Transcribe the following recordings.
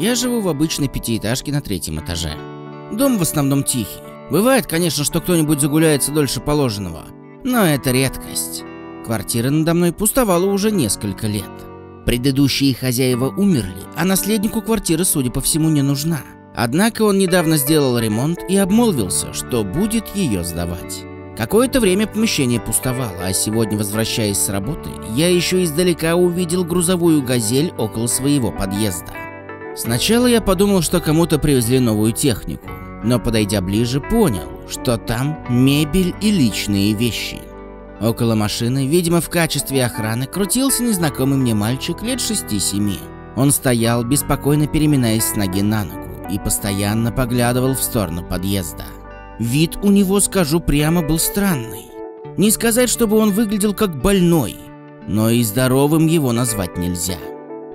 Я живу в обычной пятиэтажке на третьем этаже. Дом в основном тихий. Бывает, конечно, что кто-нибудь загуляется дольше положенного, но это редкость. Квартира надо мной пустовала уже несколько лет. Предыдущие хозяева умерли, а наследнику квартиры, судя по всему, не нужна. Однако он недавно сделал ремонт и обмолвился, что будет ее сдавать. Какое-то время помещение пустовало, а сегодня, возвращаясь с работы, я еще издалека увидел грузовую «Газель» около своего подъезда. Сначала я подумал, что кому-то привезли новую технику, но подойдя ближе, понял, что там мебель и личные вещи. Около машины, видимо в качестве охраны, крутился незнакомый мне мальчик лет 6-7. Он стоял, беспокойно переминаясь с ноги на ногу, и постоянно поглядывал в сторону подъезда. Вид у него, скажу прямо, был странный. Не сказать, чтобы он выглядел как больной, но и здоровым его назвать нельзя.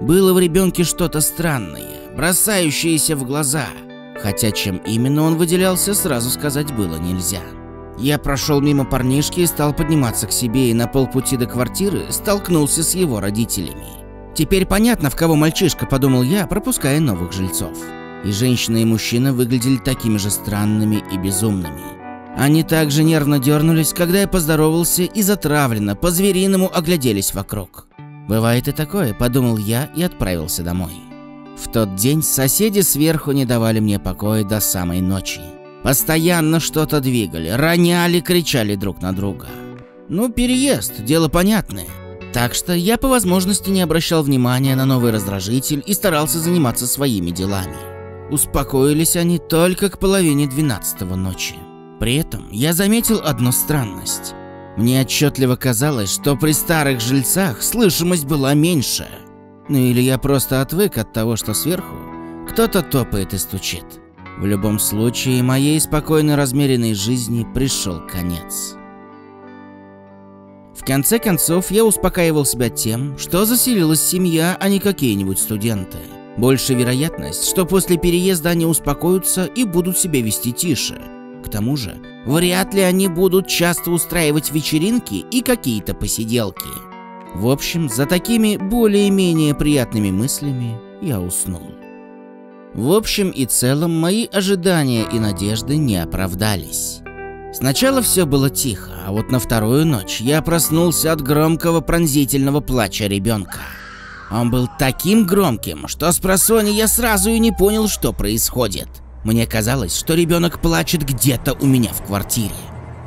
Было в ребенке что-то странное, бросающееся в глаза, хотя чем именно он выделялся, сразу сказать было нельзя. Я прошел мимо парнишки и стал подниматься к себе, и на полпути до квартиры столкнулся с его родителями. Теперь понятно, в кого мальчишка, подумал я, пропуская новых жильцов и женщина и мужчина выглядели такими же странными и безумными. Они также нервно дернулись, когда я поздоровался и затравленно, по-звериному огляделись вокруг. «Бывает и такое», – подумал я и отправился домой. В тот день соседи сверху не давали мне покоя до самой ночи. Постоянно что-то двигали, роняли, кричали друг на друга. Ну, переезд, дело понятное. Так что я по возможности не обращал внимания на новый раздражитель и старался заниматься своими делами. Успокоились они только к половине двенадцатого ночи. При этом я заметил одну странность. Мне отчетливо казалось, что при старых жильцах слышимость была меньше. Ну или я просто отвык от того, что сверху кто-то топает и стучит. В любом случае, моей спокойно размеренной жизни пришел конец. В конце концов, я успокаивал себя тем, что заселилась семья, а не какие-нибудь студенты. Больше вероятность, что после переезда они успокоятся и будут себя вести тише. К тому же, вряд ли они будут часто устраивать вечеринки и какие-то посиделки. В общем, за такими более-менее приятными мыслями я уснул. В общем и целом, мои ожидания и надежды не оправдались. Сначала все было тихо, а вот на вторую ночь я проснулся от громкого пронзительного плача ребенка. Он был таким громким, что с просони я сразу и не понял, что происходит. Мне казалось, что ребенок плачет где-то у меня в квартире.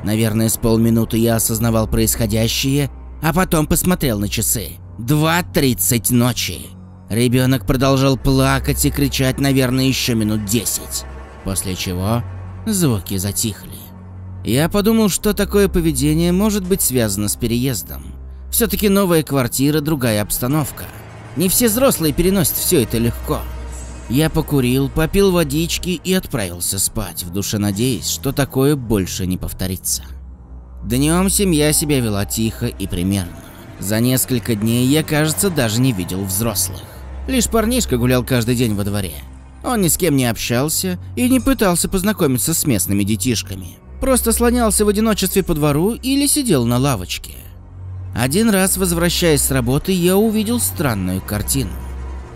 Наверное, с полминуты я осознавал происходящее, а потом посмотрел на часы. 2.30 ночи. Ребенок продолжал плакать и кричать, наверное, еще минут 10. После чего звуки затихли. Я подумал, что такое поведение может быть связано с переездом. Все-таки новая квартира, другая обстановка. Не все взрослые переносят все это легко. Я покурил, попил водички и отправился спать, в душе надеясь, что такое больше не повторится. Днем семья себя вела тихо и примерно. За несколько дней я, кажется, даже не видел взрослых. Лишь парнишка гулял каждый день во дворе. Он ни с кем не общался и не пытался познакомиться с местными детишками. Просто слонялся в одиночестве по двору или сидел на лавочке. Один раз, возвращаясь с работы, я увидел странную картину.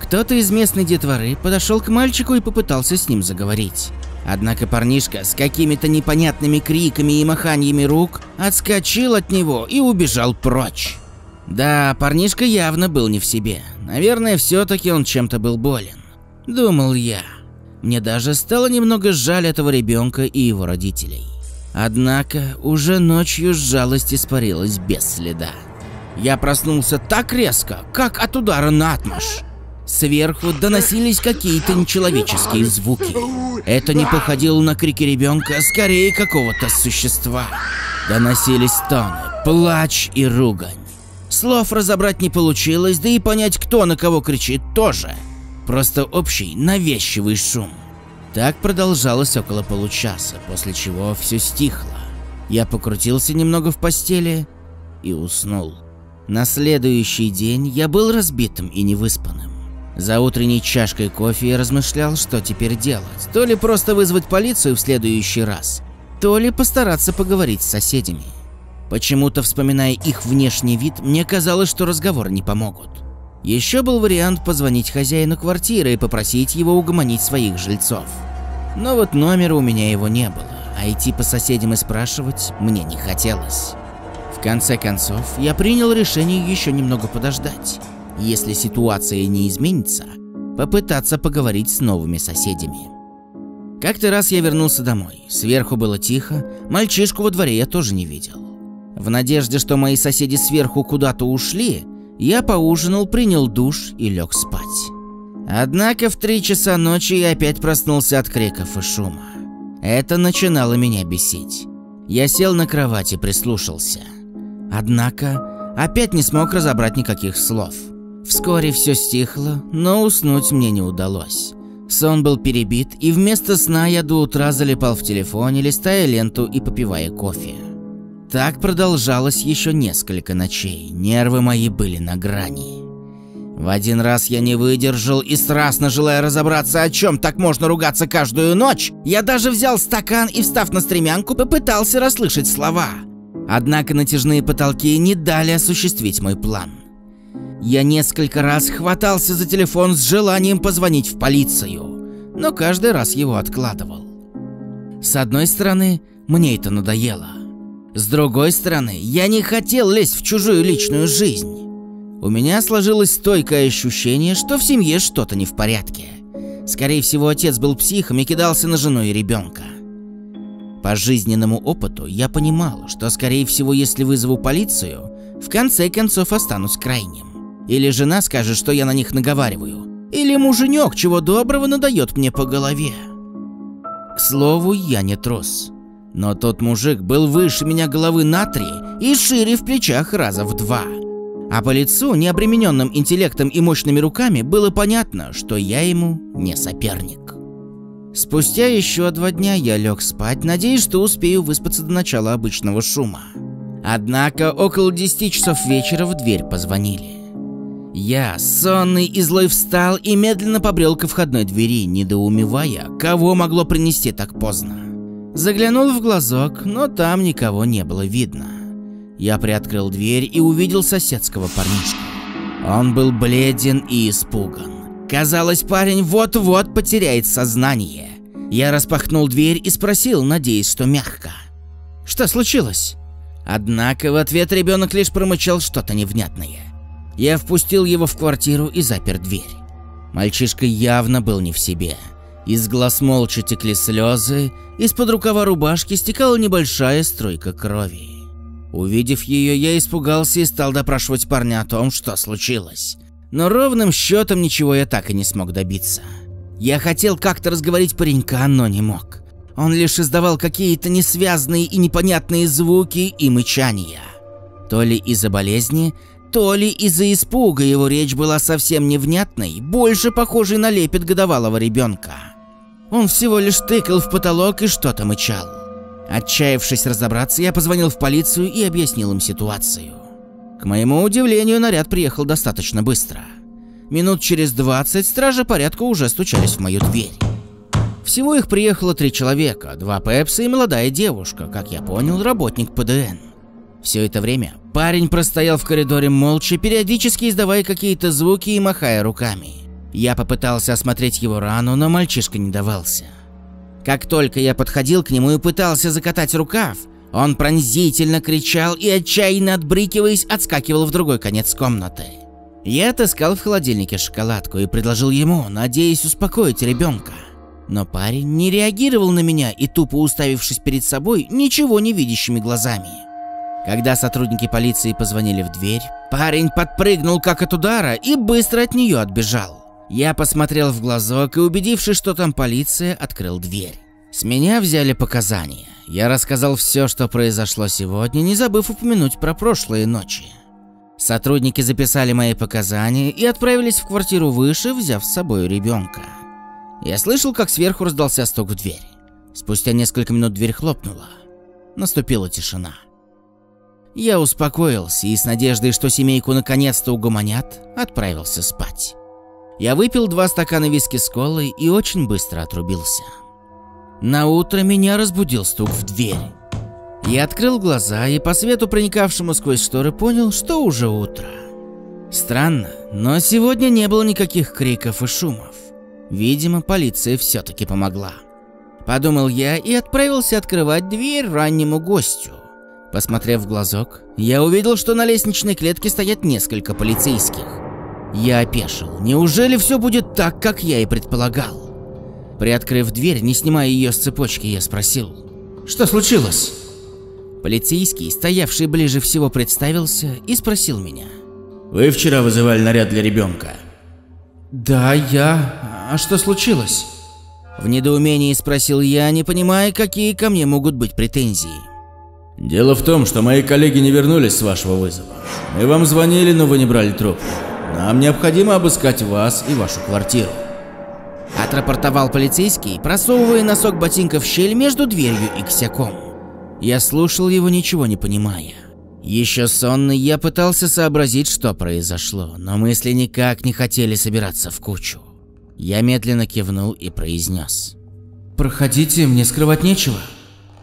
Кто-то из местной детворы подошел к мальчику и попытался с ним заговорить. Однако парнишка с какими-то непонятными криками и маханиями рук отскочил от него и убежал прочь. Да, парнишка явно был не в себе. Наверное, все-таки он чем-то был болен. Думал я. Мне даже стало немного жаль этого ребенка и его родителей. Однако уже ночью жалость испарилась без следа. Я проснулся так резко, как от удара на отмаш. Сверху доносились какие-то нечеловеческие звуки. Это не походило на крики ребенка, а скорее какого-то существа. Доносились стоны, плач и ругань. Слов разобрать не получилось, да и понять, кто на кого кричит, тоже. Просто общий навязчивый шум. Так продолжалось около получаса, после чего все стихло. Я покрутился немного в постели и уснул. На следующий день я был разбитым и невыспанным. За утренней чашкой кофе я размышлял, что теперь делать. То ли просто вызвать полицию в следующий раз, то ли постараться поговорить с соседями. Почему-то, вспоминая их внешний вид, мне казалось, что разговоры не помогут. Еще был вариант позвонить хозяину квартиры и попросить его угомонить своих жильцов. Но вот номера у меня его не было, а идти по соседям и спрашивать мне не хотелось. В конце концов, я принял решение еще немного подождать. Если ситуация не изменится, попытаться поговорить с новыми соседями. Как-то раз я вернулся домой. Сверху было тихо, мальчишку во дворе я тоже не видел. В надежде, что мои соседи сверху куда-то ушли, я поужинал, принял душ и лег спать. Однако в три часа ночи я опять проснулся от криков и шума. Это начинало меня бесить. Я сел на кровати, прислушался. Однако опять не смог разобрать никаких слов. Вскоре все стихло, но уснуть мне не удалось. Сон был перебит, и вместо сна я до утра залипал в телефоне, листая ленту и попивая кофе. Так продолжалось еще несколько ночей, нервы мои были на грани. В один раз я не выдержал и страстно желая разобраться, о чем так можно ругаться каждую ночь, я даже взял стакан и, встав на стремянку, попытался расслышать слова. Однако натяжные потолки не дали осуществить мой план. Я несколько раз хватался за телефон с желанием позвонить в полицию, но каждый раз его откладывал. С одной стороны, мне это надоело. С другой стороны, я не хотел лезть в чужую личную жизнь. У меня сложилось стойкое ощущение, что в семье что-то не в порядке. Скорее всего, отец был психом и кидался на жену и ребенка. По жизненному опыту я понимал, что скорее всего, если вызову полицию, в конце концов останусь крайним. Или жена скажет, что я на них наговариваю. Или муженек чего доброго надает мне по голове. К слову, я не трус. Но тот мужик был выше меня головы на три и шире в плечах раза в два. А по лицу, необремененным интеллектом и мощными руками, было понятно, что я ему не соперник. Спустя еще два дня я лег спать, надеясь, что успею выспаться до начала обычного шума. Однако около 10 часов вечера в дверь позвонили. Я, сонный и злой, встал и медленно побрел ко входной двери, недоумевая, кого могло принести так поздно. Заглянул в глазок, но там никого не было видно. Я приоткрыл дверь и увидел соседского парнишку. Он был бледен и испуган. Казалось, парень вот-вот потеряет сознание. Я распахнул дверь и спросил, надеясь, что мягко. «Что случилось?» Однако в ответ ребенок лишь промычал что-то невнятное. Я впустил его в квартиру и запер дверь. Мальчишка явно был не в себе. Из глаз молча текли слезы, из-под рукава рубашки стекала небольшая струйка крови. Увидев ее, я испугался и стал допрашивать парня о том, что случилось. Но ровным счетом ничего я так и не смог добиться. Я хотел как-то разговорить паренька, но не мог. Он лишь издавал какие-то несвязные и непонятные звуки и мычания. То ли из-за болезни, то ли из-за испуга его речь была совсем невнятной, больше похожей на лепет годовалого ребенка. Он всего лишь тыкал в потолок и что-то мычал. Отчаявшись разобраться, я позвонил в полицию и объяснил им ситуацию. К моему удивлению, наряд приехал достаточно быстро. Минут через 20 стражи порядка уже стучались в мою дверь. Всего их приехало три человека, два пепса и молодая девушка, как я понял, работник ПДН. Все это время парень простоял в коридоре молча, периодически издавая какие-то звуки и махая руками. Я попытался осмотреть его рану, но мальчишка не давался. Как только я подходил к нему и пытался закатать рукав, он пронзительно кричал и, отчаянно отбрыкиваясь, отскакивал в другой конец комнаты. Я отыскал в холодильнике шоколадку и предложил ему, надеясь успокоить ребенка. Но парень не реагировал на меня и, тупо уставившись перед собой, ничего не видящими глазами. Когда сотрудники полиции позвонили в дверь, парень подпрыгнул как от удара и быстро от нее отбежал. Я посмотрел в глазок и, убедившись, что там полиция, открыл дверь. С меня взяли показания. Я рассказал все, что произошло сегодня, не забыв упомянуть про прошлые ночи. Сотрудники записали мои показания и отправились в квартиру выше, взяв с собой ребенка. Я слышал, как сверху раздался стук в дверь. Спустя несколько минут дверь хлопнула. Наступила тишина. Я успокоился и с надеждой, что семейку наконец-то угомонят, отправился спать. Я выпил два стакана виски с колой и очень быстро отрубился. На утро меня разбудил стук в дверь. Я открыл глаза и по свету, проникавшему сквозь шторы, понял, что уже утро. Странно, но сегодня не было никаких криков и шумов. Видимо, полиция все-таки помогла. Подумал я и отправился открывать дверь раннему гостю. Посмотрев в глазок, я увидел, что на лестничной клетке стоят несколько полицейских. Я опешил. Неужели все будет так, как я и предполагал? Приоткрыв дверь, не снимая ее с цепочки, я спросил. «Что случилось?» Полицейский, стоявший ближе всего, представился и спросил меня. «Вы вчера вызывали наряд для ребенка?» «Да, я. А что случилось?» В недоумении спросил я, не понимая, какие ко мне могут быть претензии. Дело в том, что мои коллеги не вернулись с вашего вызова. Мы вам звонили, но вы не брали трубку. Нам необходимо обыскать вас и вашу квартиру. Отрапортовал полицейский, просовывая носок ботинка в щель между дверью и косяком. Я слушал его, ничего не понимая. Еще сонный я пытался сообразить, что произошло, но мысли никак не хотели собираться в кучу. Я медленно кивнул и произнес. «Проходите, мне скрывать нечего.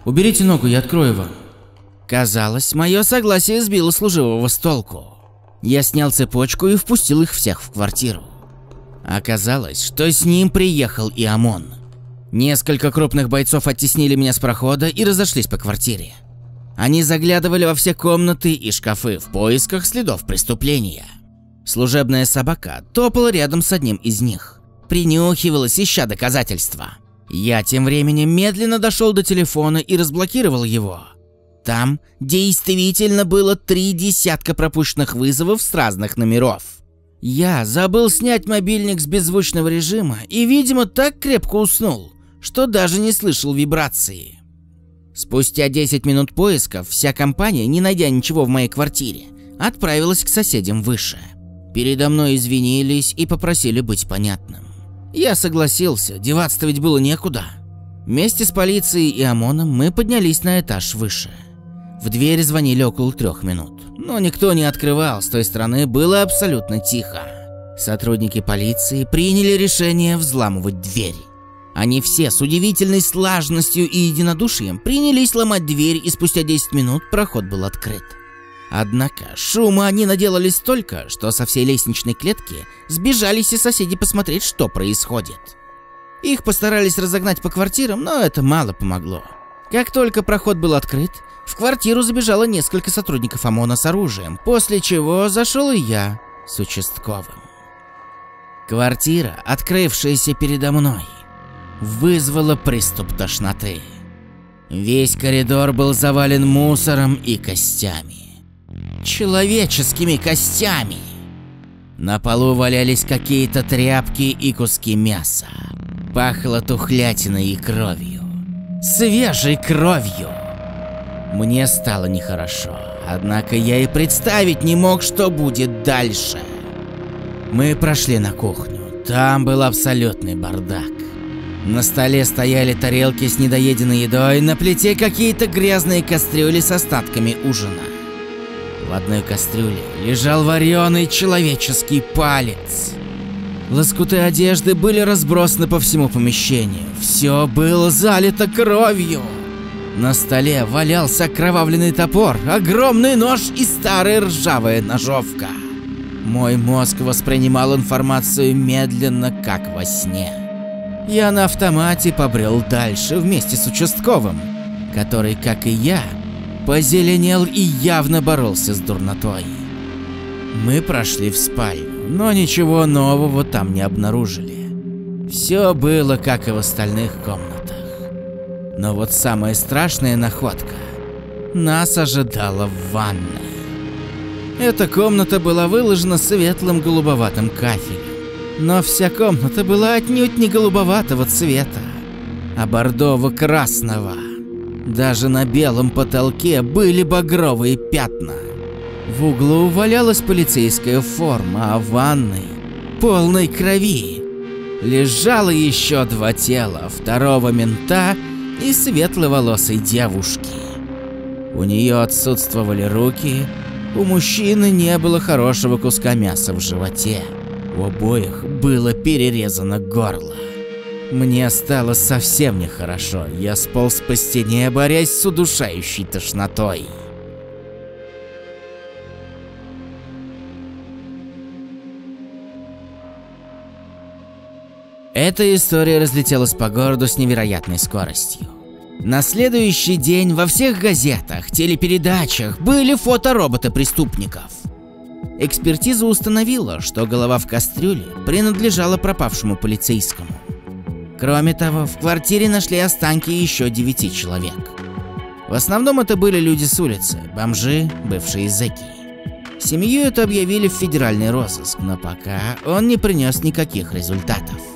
Уберите ногу, я открою вам». Казалось, мое согласие сбило служивого с толку. Я снял цепочку и впустил их всех в квартиру. Оказалось, что с ним приехал и ОМОН. Несколько крупных бойцов оттеснили меня с прохода и разошлись по квартире. Они заглядывали во все комнаты и шкафы в поисках следов преступления. Служебная собака топала рядом с одним из них. Принюхивалась, ища доказательства. Я тем временем медленно дошел до телефона и разблокировал его. Там действительно было три десятка пропущенных вызовов с разных номеров. Я забыл снять мобильник с беззвучного режима и, видимо, так крепко уснул, что даже не слышал вибрации. Спустя 10 минут поисков вся компания, не найдя ничего в моей квартире, отправилась к соседям выше. Передо мной извинились и попросили быть понятным. Я согласился, деваться-то ведь было некуда. Вместе с полицией и ОМОНом мы поднялись на этаж выше. В дверь звонили около трех минут, но никто не открывал, с той стороны было абсолютно тихо. Сотрудники полиции приняли решение взламывать дверь. Они все с удивительной слаженностью и единодушием принялись ломать дверь, и спустя 10 минут проход был открыт. Однако шума они наделали столько, что со всей лестничной клетки сбежались и соседи посмотреть, что происходит. Их постарались разогнать по квартирам, но это мало помогло. Как только проход был открыт, в квартиру забежало несколько сотрудников ОМОНа с оружием, после чего зашел и я с участковым. Квартира, открывшаяся передо мной, вызвала приступ тошноты. Весь коридор был завален мусором и костями. Человеческими костями. На полу валялись какие-то тряпки и куски мяса. Пахло тухлятиной и кровью. Свежей кровью. Мне стало нехорошо, однако я и представить не мог, что будет дальше. Мы прошли на кухню. Там был абсолютный бардак. На столе стояли тарелки с недоеденной едой, на плите какие-то грязные кастрюли с остатками ужина. В одной кастрюле лежал вареный человеческий палец. Лоскуты одежды были разбросаны по всему помещению. Все было залито кровью. На столе валялся окровавленный топор, огромный нож и старая ржавая ножовка. Мой мозг воспринимал информацию медленно, как во сне. Я на автомате побрел дальше вместе с участковым, который, как и я, позеленел и явно боролся с дурнотой. Мы прошли в спальню, но ничего нового там не обнаружили. Все было, как и в остальных комнатах. Но вот самая страшная находка нас ожидала в ванной. Эта комната была выложена светлым голубоватым кафелем. Но вся комната была отнюдь не голубоватого цвета, а бордово-красного. Даже на белом потолке были багровые пятна. В углу валялась полицейская форма, а в ванной, полной крови, лежало еще два тела, второго мента и светловолосой девушки. У нее отсутствовали руки, у мужчины не было хорошего куска мяса в животе. У обоих было перерезано горло. Мне стало совсем нехорошо, я сполз по стене, борясь с удушающей тошнотой. Эта история разлетелась по городу с невероятной скоростью. На следующий день во всех газетах, телепередачах были фотороботы преступников. Экспертиза установила, что голова в кастрюле принадлежала пропавшему полицейскому. Кроме того, в квартире нашли останки еще девяти человек. В основном это были люди с улицы, бомжи, бывшие зэки. Семью эту объявили в федеральный розыск, но пока он не принес никаких результатов.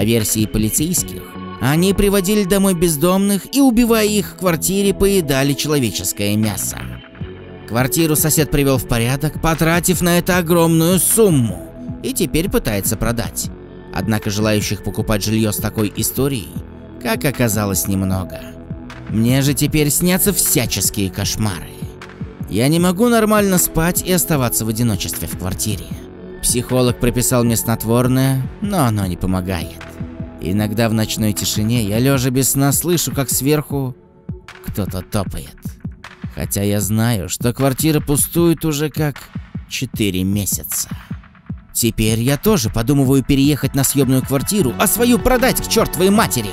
По версии полицейских, они приводили домой бездомных и, убивая их в квартире, поедали человеческое мясо. Квартиру сосед привел в порядок, потратив на это огромную сумму, и теперь пытается продать. Однако желающих покупать жилье с такой историей, как оказалось, немного. Мне же теперь снятся всяческие кошмары. Я не могу нормально спать и оставаться в одиночестве в квартире. Психолог прописал мне снотворное, но оно не помогает. Иногда в ночной тишине я лежа без сна слышу, как сверху кто-то топает. Хотя я знаю, что квартира пустует уже как 4 месяца. Теперь я тоже подумываю переехать на съемную квартиру, а свою продать к чертовой матери.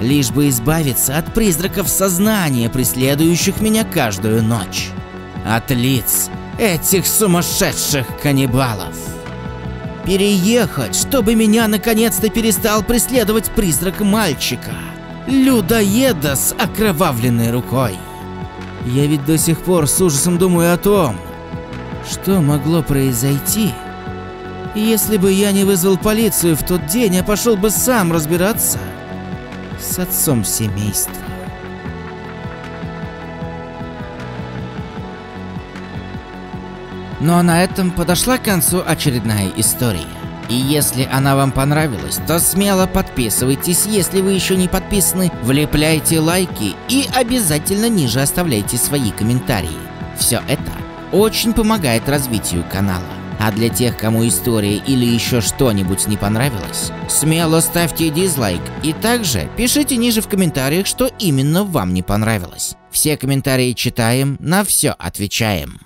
Лишь бы избавиться от призраков сознания, преследующих меня каждую ночь. От лиц этих сумасшедших каннибалов. Переехать, чтобы меня наконец-то перестал преследовать призрак мальчика. Людоеда с окровавленной рукой. Я ведь до сих пор с ужасом думаю о том, что могло произойти, если бы я не вызвал полицию в тот день, а пошел бы сам разбираться с отцом семейства. Ну а на этом подошла к концу очередная история. И если она вам понравилась, то смело подписывайтесь, если вы еще не подписаны, влепляйте лайки и обязательно ниже оставляйте свои комментарии. Все это очень помогает развитию канала. А для тех, кому история или еще что-нибудь не понравилось, смело ставьте дизлайк и также пишите ниже в комментариях, что именно вам не понравилось. Все комментарии читаем, на все отвечаем.